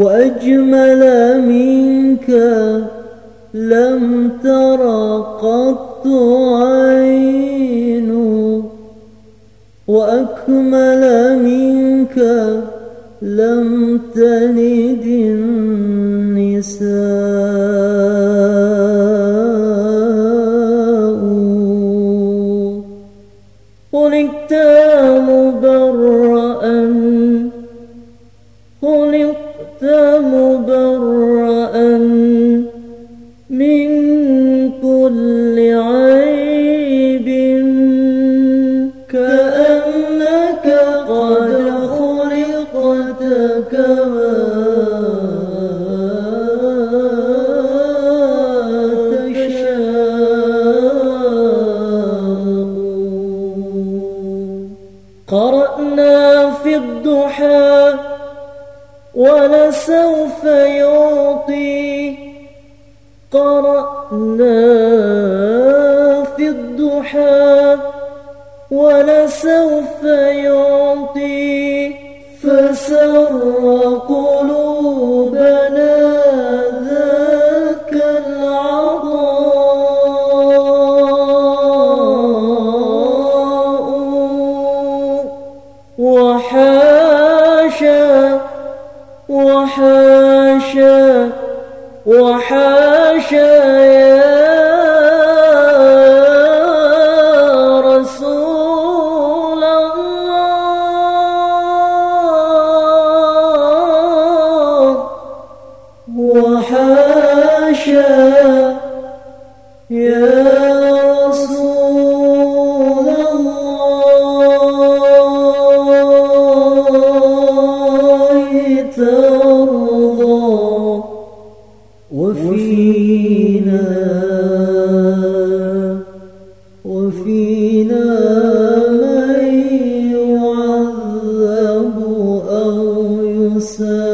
وأجمل منك لم تر قط عين. وأكمل منك لم تلد النساء. خلقت مبرأ كأنك قد خلقت كما قرأنا في الضحى ولسوف يعطي. قرأنا في الضحى ولسوف يعطي فسر قلوبنا ذاك العطاء. وحاشا وحاشا وحاشا شاء يا رسول الله. ترضى وفينا وفينا من يعذب أو يساب